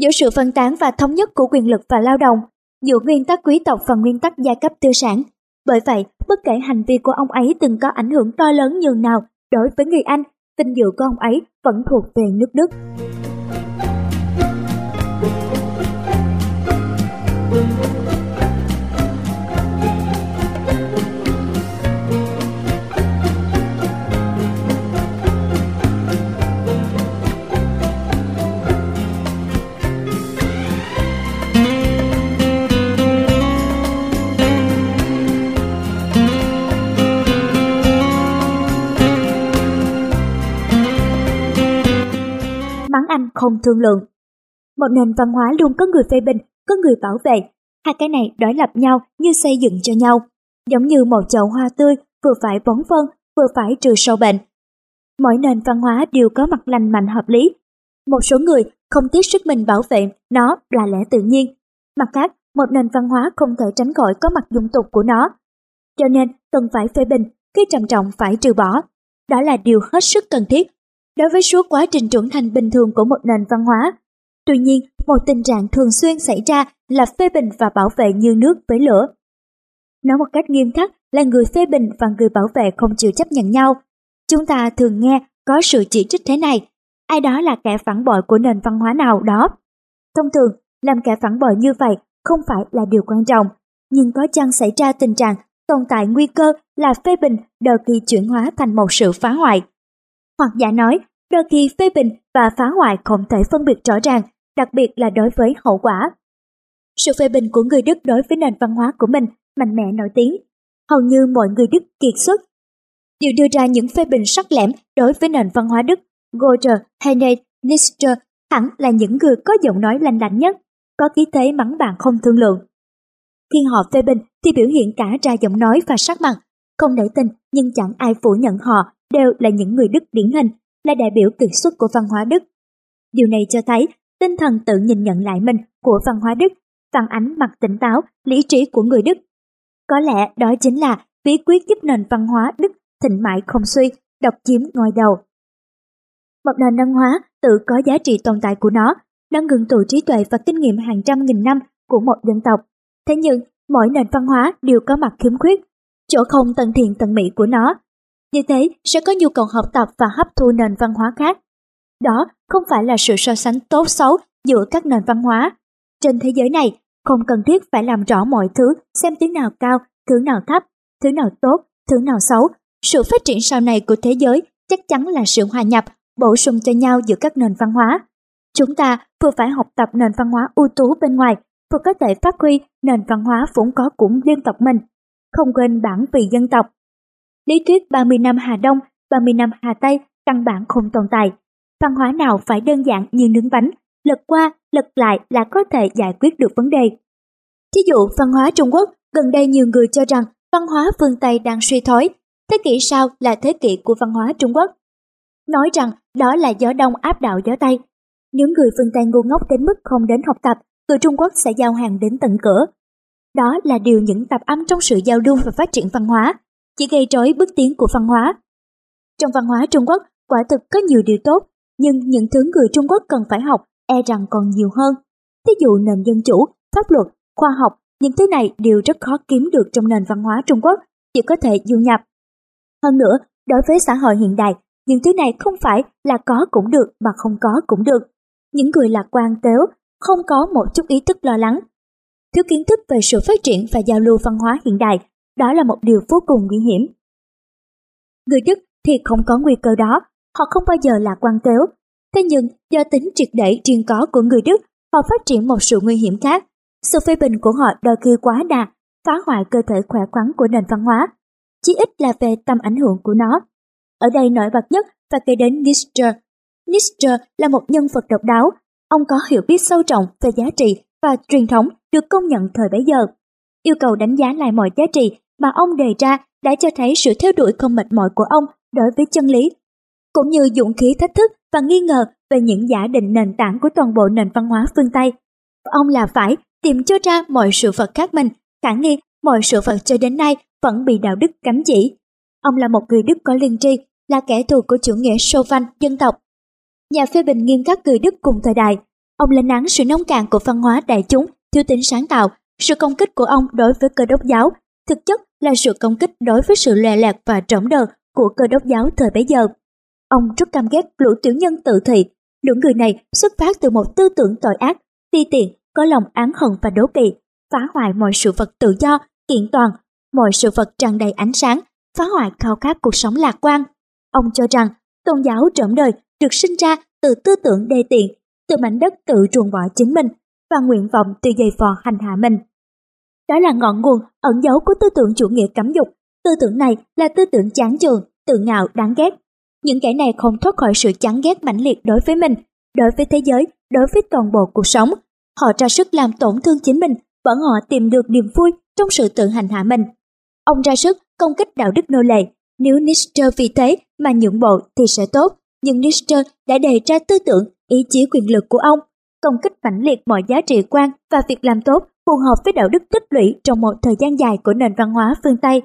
giữa sự phân tán và thống nhất của quyền lực và lao động, giữa nguyên tắc quý tộc và nguyên tắc giai cấp tư sản. Bởi vậy, bất kể hành vi của ông ấy từng có ảnh hưởng to lớn như nào đối với người Anh, vinh dự của ông ấy vẫn thuộc về nước Đức. Anh không thương lượng. Một nền văn hóa luôn có người phê bình, có người bảo vệ. Hai cái này đối lập nhau như xây dựng cho nhau. Giống như một chậu hoa tươi vừa phải bón phân, vừa phải trừ sâu bệnh. Mỗi nền văn hóa đều có mặt lành mạnh hợp lý. Một số người không tiếc sức mình bảo vệ nó là lẽ tự nhiên. Mặt khác, một nền văn hóa không thể tránh khỏi có mặt dung tục của nó. cho nên cần phải phê bình, cái trầm trọng phải trừ bỏ. Đó là điều hết sức cần thiết đối với suốt quá trình trưởng thành bình thường của một nền văn hóa. Tuy nhiên, một tình trạng thường xuyên xảy ra là phê bình và bảo vệ như nước với lửa. Nói một cách nghiêm khắc là người phê bình và người bảo vệ không chịu chấp nhận nhau. Chúng ta thường nghe có sự chỉ trích thế này, ai đó là kẻ phản bội của nền văn hóa nào đó. Thông thường, làm kẻ phản bội như vậy không phải là điều quan trọng, nhưng có chăng xảy ra tình trạng tồn tại nguy cơ là phê bình đôi kỳ chuyển hóa thành một sự phá hoại. Hoặc giả nói, đôi khi phê bình và phá hoại không thể phân biệt rõ ràng, đặc biệt là đối với hậu quả. Sự phê bình của người Đức đối với nền văn hóa của mình mạnh mẽ nổi tiếng. Hầu như mọi người Đức kiệt xuất đều đưa ra những phê bình sắc lẻm đối với nền văn hóa Đức. Goethe, Heine, Nietzsche hẳn là những người có giọng nói lành lạnh nhất, có khí thế mắng bạn không thương lượng. Khi họ phê bình thì biểu hiện cả ra giọng nói và sắc mặt, không nể tình nhưng chẳng ai phủ nhận họ đều là những người Đức điển hình, là đại biểu kiệt xuất của văn hóa Đức. Điều này cho thấy tinh thần tự nhìn nhận lại mình của văn hóa Đức, phản ánh mặt tỉnh táo, lý trí của người Đức. Có lẽ đó chính là bí quyết giúp nền văn hóa Đức thịnh mãi không suy, độc chiếm ngôi đầu. Một nền văn hóa tự có giá trị tồn tại của nó, nó ngừng tụ trí tuệ và kinh nghiệm hàng trăm nghìn năm của một dân tộc. Thế nhưng, mỗi nền văn hóa đều có mặt khiếm khuyết, chỗ không tận thiện tận mỹ của nó. Như thế sẽ có nhu cầu học tập và hấp thu nền văn hóa khác. Đó không phải là sự so sánh tốt xấu giữa các nền văn hóa. Trên thế giới này, không cần thiết phải làm rõ mọi thứ, xem thứ nào cao, thứ nào thấp, thứ nào tốt, thứ nào xấu. Sự phát triển sau này của thế giới chắc chắn là sự hòa nhập, bổ sung cho nhau giữa các nền văn hóa. Chúng ta vừa phải học tập nền văn hóa ưu tú bên ngoài, vừa có thể phát huy nền văn hóa vốn có của dân tộc mình, không quên bản vì dân tộc. Lý thuyết 30 năm Hà Đông, 30 năm Hà Tây căn bản không tồn tại. Văn hóa nào phải đơn giản như nướng bánh, lật qua, lật lại là có thể giải quyết được vấn đề. Thí dụ văn hóa Trung Quốc, gần đây nhiều người cho rằng văn hóa phương Tây đang suy thoái, thế kỷ sau là thế kỷ của văn hóa Trung Quốc. Nói rằng đó là gió đông áp đảo gió Tây, những người phương Tây ngu ngốc đến mức không đến học tập, người Trung Quốc sẽ giao hàng đến tận cửa. Đó là điều những tập âm trong sự giao lưu và phát triển văn hóa, chỉ gây rối bước tiến của văn hóa. Trong văn hóa Trung Quốc, quả thực có nhiều điều tốt, nhưng những thứ người Trung Quốc cần phải học e rằng còn nhiều hơn. Ví dụ nền dân chủ, pháp luật, khoa học, những thứ này đều rất khó kiếm được trong nền văn hóa Trung Quốc, chỉ có thể du nhập. Hơn nữa, đối với xã hội hiện đại, những thứ này không phải là có cũng được mà không có cũng được những người lạc quan tếu, không có một chút ý thức lo lắng. Thiếu kiến thức về sự phát triển và giao lưu văn hóa hiện đại, đó là một điều vô cùng nguy hiểm. Người Đức thì không có nguy cơ đó, họ không bao giờ lạc quan kéo. Thế nhưng, do tính triệt để riêng có của người Đức, họ phát triển một sự nguy hiểm khác. Sự phê bình của họ đôi khi quá đà, phá hoại cơ thể khỏe khoắn của nền văn hóa, chí ít là về tầm ảnh hưởng của nó. Ở đây nổi bật nhất và kể đến Nietzsche, Nietzsche là một nhân vật độc đáo, ông có hiểu biết sâu rộng về giá trị và truyền thống được công nhận thời bấy giờ. Yêu cầu đánh giá lại mọi giá trị mà ông đề ra đã cho thấy sự theo đuổi không mệt mỏi của ông đối với chân lý, cũng như dũng khí thách thức và nghi ngờ về những giả định nền tảng của toàn bộ nền văn hóa phương Tây. Ông là phải tìm cho ra mọi sự vật khác mình, khả nghi mọi sự vật cho đến nay vẫn bị đạo đức cấm chỉ. Ông là một người Đức có liên tri, là kẻ thù của chủ nghĩa sô văn dân tộc Nhà phê bình nghiêm khắc người Đức cùng thời đại, ông lên án sự nông cạn của văn hóa đại chúng, thiếu tính sáng tạo, sự công kích của ông đối với cơ đốc giáo, thực chất là sự công kích đối với sự lè lạc và trống đờ của cơ đốc giáo thời bấy giờ. Ông rất căm ghét lũ tiểu nhân tự thị, lũ người này xuất phát từ một tư tưởng tội ác, ti tiện, có lòng án hận và đố kỵ, phá hoại mọi sự vật tự do, kiện toàn, mọi sự vật tràn đầy ánh sáng, phá hoại khao khát cuộc sống lạc quan. Ông cho rằng tôn giáo trộm đời được sinh ra từ tư tưởng đê tiện, từ mảnh đất tự ruồng bỏ chính mình và nguyện vọng từ dày vò hành hạ mình. Đó là ngọn nguồn ẩn dấu của tư tưởng chủ nghĩa cấm dục. Tư tưởng này là tư tưởng chán chường, tự ngạo, đáng ghét. Những kẻ này không thoát khỏi sự chán ghét mãnh liệt đối với mình, đối với thế giới, đối với toàn bộ cuộc sống. Họ ra sức làm tổn thương chính mình, vẫn họ tìm được niềm vui trong sự tự hành hạ mình. Ông ra sức công kích đạo đức nô lệ. Nếu Nietzsche vì thế mà nhượng bộ thì sẽ tốt, nhưng Nietzsche đã đề ra tư tưởng, ý chí quyền lực của ông, công kích mãnh liệt mọi giá trị quan và việc làm tốt phù hợp với đạo đức tích lũy trong một thời gian dài của nền văn hóa phương Tây.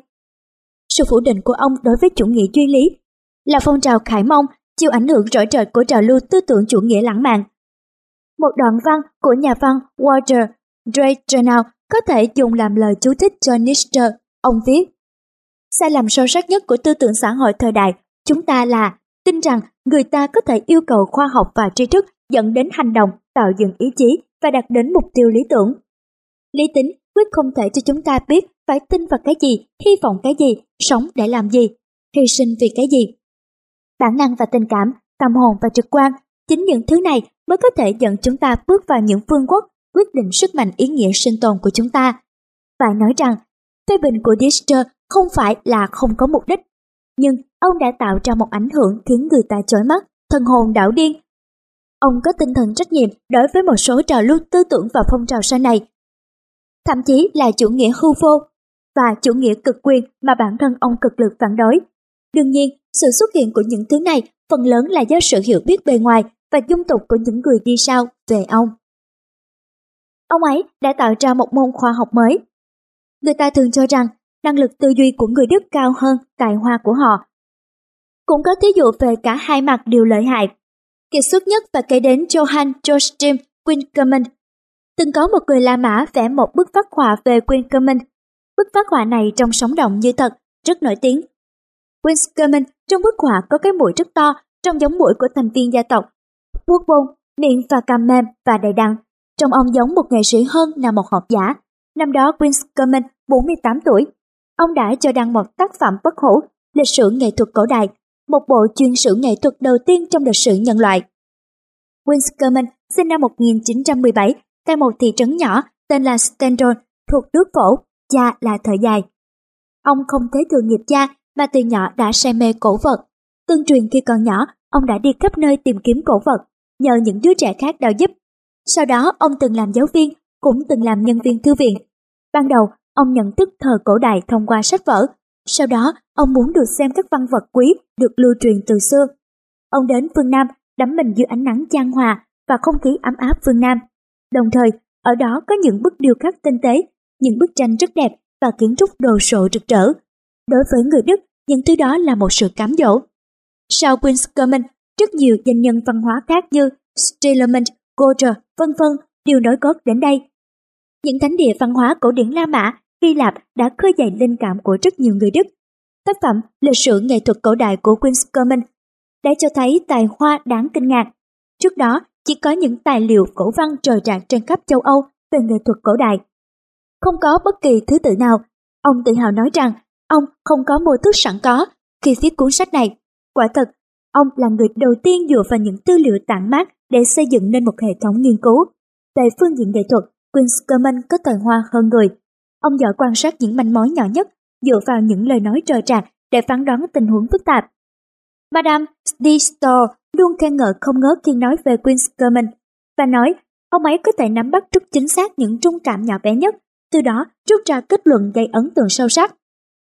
sự phủ định của ông đối với chủ nghĩa duy lý là phong trào khải mong chịu ảnh hưởng rõ rệt của trào lưu tư tưởng chủ nghĩa lãng mạn. Một đoạn văn của nhà văn Walter Dreyenau có thể dùng làm lời chú thích cho Nietzsche. Ông viết, Sai lầm sâu sắc nhất của tư tưởng xã hội thời đại chúng ta là tin rằng người ta có thể yêu cầu khoa học và tri thức dẫn đến hành động, tạo dựng ý chí và đạt đến mục tiêu lý tưởng. Lý tính quyết không thể cho chúng ta biết phải tin vào cái gì, hy vọng cái gì, sống để làm gì, hy sinh vì cái gì. Bản năng và tình cảm, tâm hồn và trực quan, chính những thứ này mới có thể dẫn chúng ta bước vào những phương quốc quyết định sức mạnh ý nghĩa sinh tồn của chúng ta. Phải nói rằng, phê bình của Dister không phải là không có mục đích, nhưng ông đã tạo ra một ảnh hưởng khiến người ta chói mắt, thần hồn đảo điên. Ông có tinh thần trách nhiệm đối với một số trào lưu tư tưởng và phong trào sau này, thậm chí là chủ nghĩa hư vô và chủ nghĩa cực quyền mà bản thân ông cực lực phản đối. Đương nhiên, sự xuất hiện của những thứ này phần lớn là do sự hiểu biết bề ngoài và dung tục của những người đi sau về ông. Ông ấy đã tạo ra một môn khoa học mới. Người ta thường cho rằng năng lực tư duy của người Đức cao hơn tài hoa của họ. Cũng có thí dụ về cả hai mặt đều lợi hại. Kiệt xuất nhất và kể đến Johann Joachim Winkelmann. Từng có một người La Mã vẽ một bức phác họa về Winkelmann. Bức phác họa này trông sống động như thật, rất nổi tiếng. Winkelmann trong bức họa có cái mũi rất to, trông giống mũi của thành viên gia tộc. Vuốt bông, miệng và cằm mềm và đầy đặn. Trông ông giống một nghệ sĩ hơn là một học giả. Năm đó Winkelmann 48 tuổi, ông đã cho đăng một tác phẩm bất hủ, lịch sử nghệ thuật cổ đại, một bộ chuyên sử nghệ thuật đầu tiên trong lịch sử nhân loại. Winskerman sinh năm 1917 tại một thị trấn nhỏ tên là Stendon thuộc nước cổ cha là thợ dài. Ông không thế thừa nghiệp cha mà từ nhỏ đã say mê cổ vật. Tương truyền khi còn nhỏ, ông đã đi khắp nơi tìm kiếm cổ vật, nhờ những đứa trẻ khác đào giúp. Sau đó ông từng làm giáo viên, cũng từng làm nhân viên thư viện. Ban đầu, Ông nhận thức thờ cổ đại thông qua sách vở, sau đó ông muốn được xem các văn vật quý được lưu truyền từ xưa. Ông đến phương Nam đắm mình dưới ánh nắng chan hòa và không khí ấm áp phương Nam. Đồng thời, ở đó có những bức điêu khắc tinh tế, những bức tranh rất đẹp và kiến trúc đồ sộ rực rỡ. Đối với người Đức, những thứ đó là một sự cám dỗ. Sau Winskerman, rất nhiều danh nhân văn hóa khác như Stillerman, Goethe, vân vân đều nối gót đến đây. Những thánh địa văn hóa cổ điển La Mã Hy Lạp đã khơi dậy linh cảm của rất nhiều người Đức. Tác phẩm Lịch sử nghệ thuật cổ đại của Winskerman đã cho thấy tài hoa đáng kinh ngạc. Trước đó, chỉ có những tài liệu cổ văn trời rạc trên khắp châu Âu về nghệ thuật cổ đại. Không có bất kỳ thứ tự nào, ông tự hào nói rằng ông không có mô thức sẵn có khi viết cuốn sách này. Quả thật, ông là người đầu tiên dựa vào những tư liệu tản mát để xây dựng nên một hệ thống nghiên cứu. Về phương diện nghệ thuật, Quinskerman có tài hoa hơn người Ông giỏi quan sát những manh mối nhỏ nhất, dựa vào những lời nói trời trạc để phán đoán tình huống phức tạp. Madame Stistor luôn khen ngợi không ngớt khi nói về Queen và nói ông ấy có thể nắm bắt rất chính xác những trung cảm nhỏ bé nhất, từ đó rút ra kết luận gây ấn tượng sâu sắc.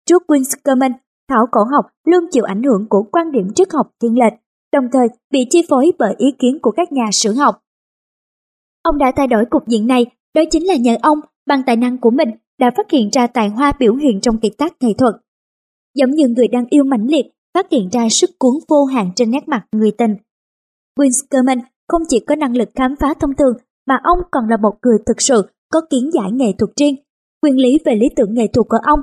Trước Queen Thảo cổ học luôn chịu ảnh hưởng của quan điểm triết học thiên lệch, đồng thời bị chi phối bởi ý kiến của các nhà sử học. Ông đã thay đổi cục diện này, đó chính là nhờ ông bằng tài năng của mình đã phát hiện ra tài hoa biểu hiện trong kiệt tác nghệ thuật. Giống như người đang yêu mãnh liệt, phát hiện ra sức cuốn vô hạn trên nét mặt người tình. Winskerman không chỉ có năng lực khám phá thông thường, mà ông còn là một người thực sự có kiến giải nghệ thuật riêng, nguyên lý về lý tưởng nghệ thuật của ông.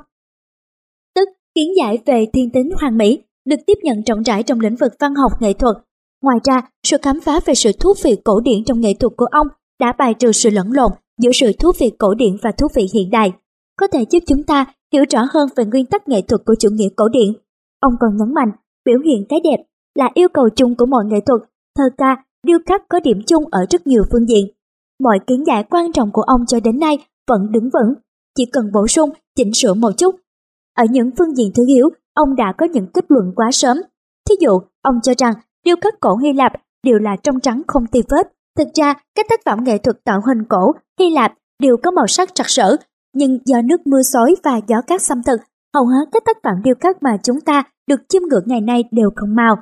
Tức kiến giải về thiên tính hoàn mỹ được tiếp nhận rộng rãi trong lĩnh vực văn học nghệ thuật. Ngoài ra, sự khám phá về sự thú vị cổ điển trong nghệ thuật của ông đã bài trừ sự lẫn lộn giữa sự thú vị cổ điển và thú vị hiện đại, có thể giúp chúng ta hiểu rõ hơn về nguyên tắc nghệ thuật của chủ nghĩa cổ điển. Ông còn nhấn mạnh, biểu hiện cái đẹp là yêu cầu chung của mọi nghệ thuật, thơ ca, điêu khắc có điểm chung ở rất nhiều phương diện. Mọi kiến giải quan trọng của ông cho đến nay vẫn đứng vững, chỉ cần bổ sung, chỉnh sửa một chút. Ở những phương diện thứ yếu, ông đã có những kết luận quá sớm. Thí dụ, ông cho rằng điêu khắc cổ Hy Lạp đều là trong trắng không tì vết. Thực ra, các tác phẩm nghệ thuật tạo hình cổ Hy Lạp đều có màu sắc trặc sở, nhưng do nước mưa xối và gió cát xâm thực, hầu hết các tác phẩm điêu khắc mà chúng ta được chiêm ngưỡng ngày nay đều không màu.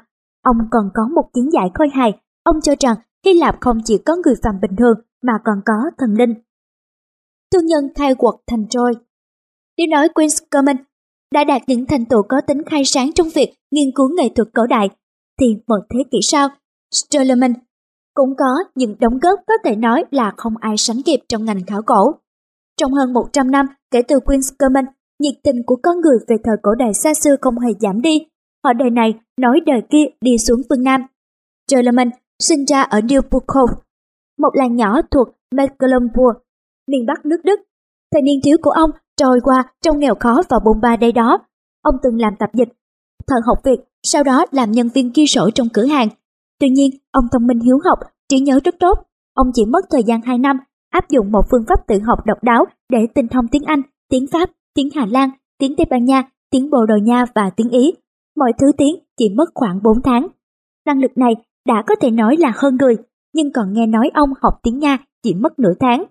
Ông còn có một kiến giải khôi hài, ông cho rằng Hy Lạp không chỉ có người phàm bình thường mà còn có thần linh. Thương nhân khai quật thành Troy Đi nói Queen's Common, đã đạt những thành tựu có tính khai sáng trong việc nghiên cứu nghệ thuật cổ đại, thì một thế kỷ sau, Strellerman cũng có những đóng góp có thể nói là không ai sánh kịp trong ngành khảo cổ. Trong hơn 100 năm kể từ Queenskerman, nhiệt tình của con người về thời cổ đại xa xưa không hề giảm đi. Họ đời này nói đời kia đi xuống phương Nam. Charlemagne sinh ra ở Newbuckhof, một làng nhỏ thuộc Mecklenburg, miền Bắc nước Đức. Thời niên thiếu của ông trôi qua trong nghèo khó và bôn ba đây đó. Ông từng làm tạp dịch, thợ học việc, sau đó làm nhân viên ghi sổ trong cửa hàng. Tuy nhiên, ông thông minh hiếu học, trí nhớ rất tốt. Ông chỉ mất thời gian 2 năm áp dụng một phương pháp tự học độc đáo để tinh thông tiếng Anh, tiếng Pháp, tiếng Hà Lan, tiếng Tây Ban Nha, tiếng Bồ Đào Nha và tiếng Ý. Mọi thứ tiếng chỉ mất khoảng 4 tháng. Năng lực này đã có thể nói là hơn người, nhưng còn nghe nói ông học tiếng Nga chỉ mất nửa tháng.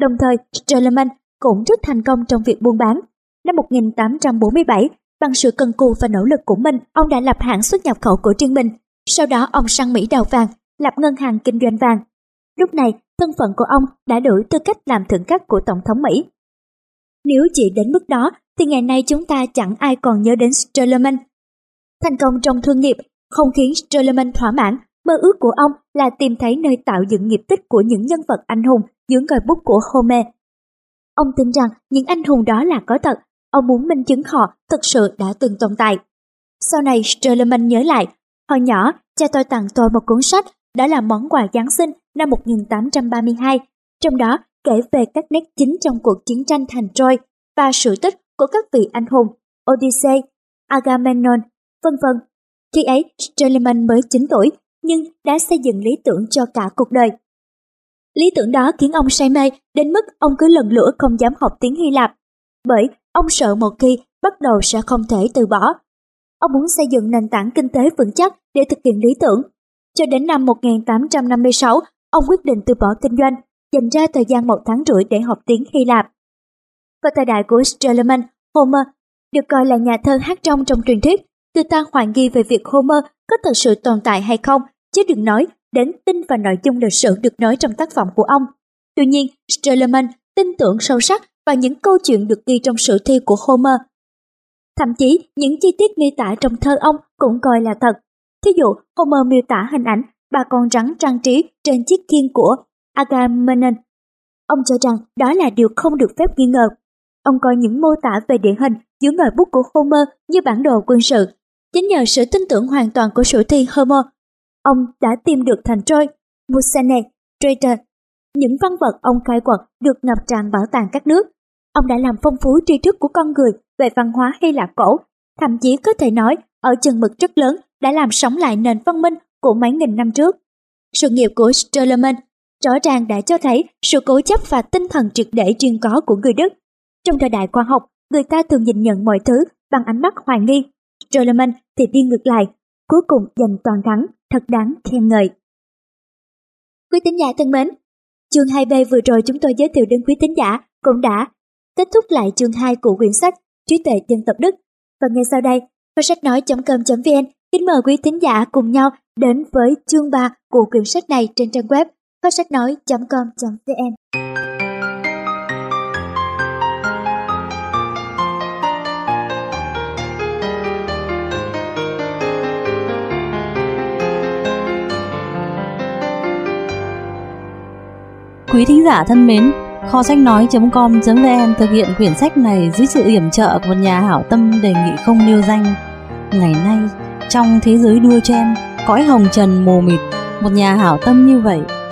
Đồng thời, Strellerman cũng rất thành công trong việc buôn bán. Năm 1847, bằng sự cần cù và nỗ lực của mình, ông đã lập hãng xuất nhập khẩu của riêng mình. Sau đó ông sang Mỹ đào vàng, lập ngân hàng kinh doanh vàng. Lúc này, thân phận của ông đã đổi tư cách làm thượng cấp của Tổng thống Mỹ. Nếu chỉ đến mức đó, thì ngày nay chúng ta chẳng ai còn nhớ đến Strellerman. Thành công trong thương nghiệp không khiến Strellerman thỏa mãn, mơ ước của ông là tìm thấy nơi tạo dựng nghiệp tích của những nhân vật anh hùng dưới ngòi bút của Homer. Ông tin rằng những anh hùng đó là có thật, ông muốn minh chứng họ thực sự đã từng tồn tại. Sau này Strellerman nhớ lại, hồi nhỏ cha tôi tặng tôi một cuốn sách đó là món quà Giáng sinh năm 1832, trong đó kể về các nét chính trong cuộc chiến tranh thành Troy và sự tích của các vị anh hùng Odyssey, Agamemnon, vân vân. Khi ấy, Strellerman mới 9 tuổi, nhưng đã xây dựng lý tưởng cho cả cuộc đời. Lý tưởng đó khiến ông say mê đến mức ông cứ lần lửa không dám học tiếng Hy Lạp, bởi ông sợ một khi bắt đầu sẽ không thể từ bỏ. Ông muốn xây dựng nền tảng kinh tế vững chắc để thực hiện lý tưởng. Cho đến năm 1856, ông quyết định từ bỏ kinh doanh, dành ra thời gian một tháng rưỡi để học tiếng Hy Lạp. Vào thời đại của Strellerman, Homer được coi là nhà thơ hát trong trong truyền thuyết. Từ ta hoài nghi về việc Homer có thật sự tồn tại hay không, chứ đừng nói đến tin và nội dung lịch sử được nói trong tác phẩm của ông. Tuy nhiên, Strellerman tin tưởng sâu sắc vào những câu chuyện được ghi trong sử thi của Homer. Thậm chí, những chi tiết miêu tả trong thơ ông cũng coi là thật. Thí dụ, Homer miêu tả hình ảnh bà con rắn trang trí trên chiếc khiên của Agamemnon. Ông cho rằng đó là điều không được phép nghi ngờ. Ông coi những mô tả về địa hình dưới ngòi bút của Homer như bản đồ quân sự. Chính nhờ sự tin tưởng hoàn toàn của sử thi Homer, ông đã tìm được thành Troy, Musene, Traitor. Những văn vật ông khai quật được ngập tràn bảo tàng các nước. Ông đã làm phong phú tri thức của con người về văn hóa Hy Lạp cổ, thậm chí có thể nói ở chừng mực rất lớn đã làm sống lại nền văn minh của mấy nghìn năm trước. Sự nghiệp của Strellerman rõ ràng đã cho thấy sự cố chấp và tinh thần triệt để riêng có của người Đức. Trong thời đại khoa học, người ta thường nhìn nhận mọi thứ bằng ánh mắt hoài nghi. Strellerman thì đi ngược lại, cuối cùng giành toàn thắng, thật đáng khen ngợi. Quý tín giả thân mến, chương 2B vừa rồi chúng tôi giới thiệu đến quý tín giả cũng đã kết thúc lại chương 2 của quyển sách Trí tuệ dân tộc Đức. Và ngay sau đây, với sách nói.com.vn kính mời quý tín giả cùng nhau đến với chương 3 của quyển sách này trên trang web kho sách nói.com.vn. Quý thính giả thân mến, kho sách nói.com.vn thực hiện quyển sách này dưới sự yểm trợ của một nhà hảo tâm đề nghị không nêu danh. Ngày nay, trong thế giới đua chen, cõi hồng trần mù mịt, một nhà hảo tâm như vậy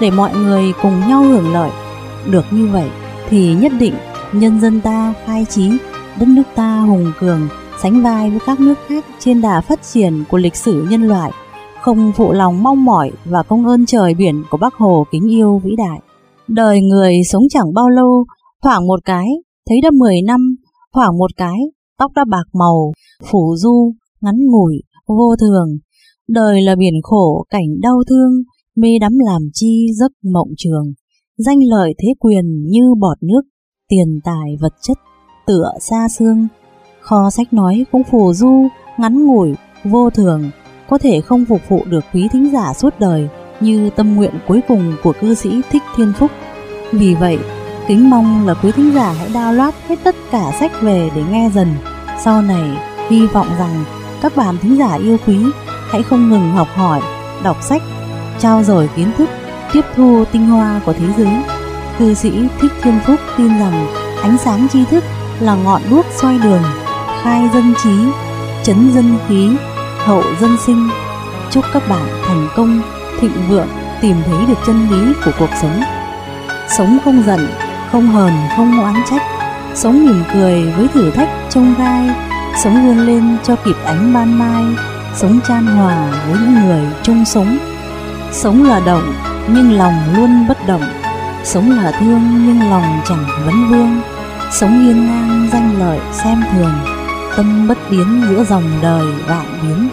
để mọi người cùng nhau hưởng lợi. Được như vậy thì nhất định nhân dân ta khai trí, đất nước ta hùng cường, sánh vai với các nước khác trên đà phát triển của lịch sử nhân loại, không phụ lòng mong mỏi và công ơn trời biển của Bác Hồ kính yêu vĩ đại. Đời người sống chẳng bao lâu, thoảng một cái, thấy đã 10 năm, thoảng một cái, tóc đã bạc màu, phủ du, ngắn ngủi, vô thường. Đời là biển khổ, cảnh đau thương, mê đắm làm chi giấc mộng trường. Danh lợi thế quyền như bọt nước, tiền tài vật chất, tựa xa xương. Kho sách nói cũng phù du, ngắn ngủi, vô thường, có thể không phục vụ được quý thính giả suốt đời như tâm nguyện cuối cùng của cư sĩ Thích Thiên Phúc. Vì vậy, kính mong là quý thính giả hãy download hết tất cả sách về để nghe dần. Sau này, hy vọng rằng các bạn thính giả yêu quý hãy không ngừng học hỏi, đọc sách, trao dồi kiến thức, tiếp thu tinh hoa của thế giới. Cư sĩ Thích Thiên Phúc tin rằng ánh sáng tri thức là ngọn đuốc soi đường, khai dân trí, chấn dân khí, hậu dân sinh. Chúc các bạn thành công, thịnh vượng, tìm thấy được chân lý của cuộc sống. Sống không giận, không hờn, không oán trách. Sống mỉm cười với thử thách trong gai. Sống vươn lên cho kịp ánh ban mai. Sống chan hòa với những người chung sống. Sống là động, nhưng lòng luôn bất động. Sống là thương, nhưng lòng chẳng vấn vương. Sống yên ngang danh lợi xem thường tâm bất biến giữa dòng đời vạn biến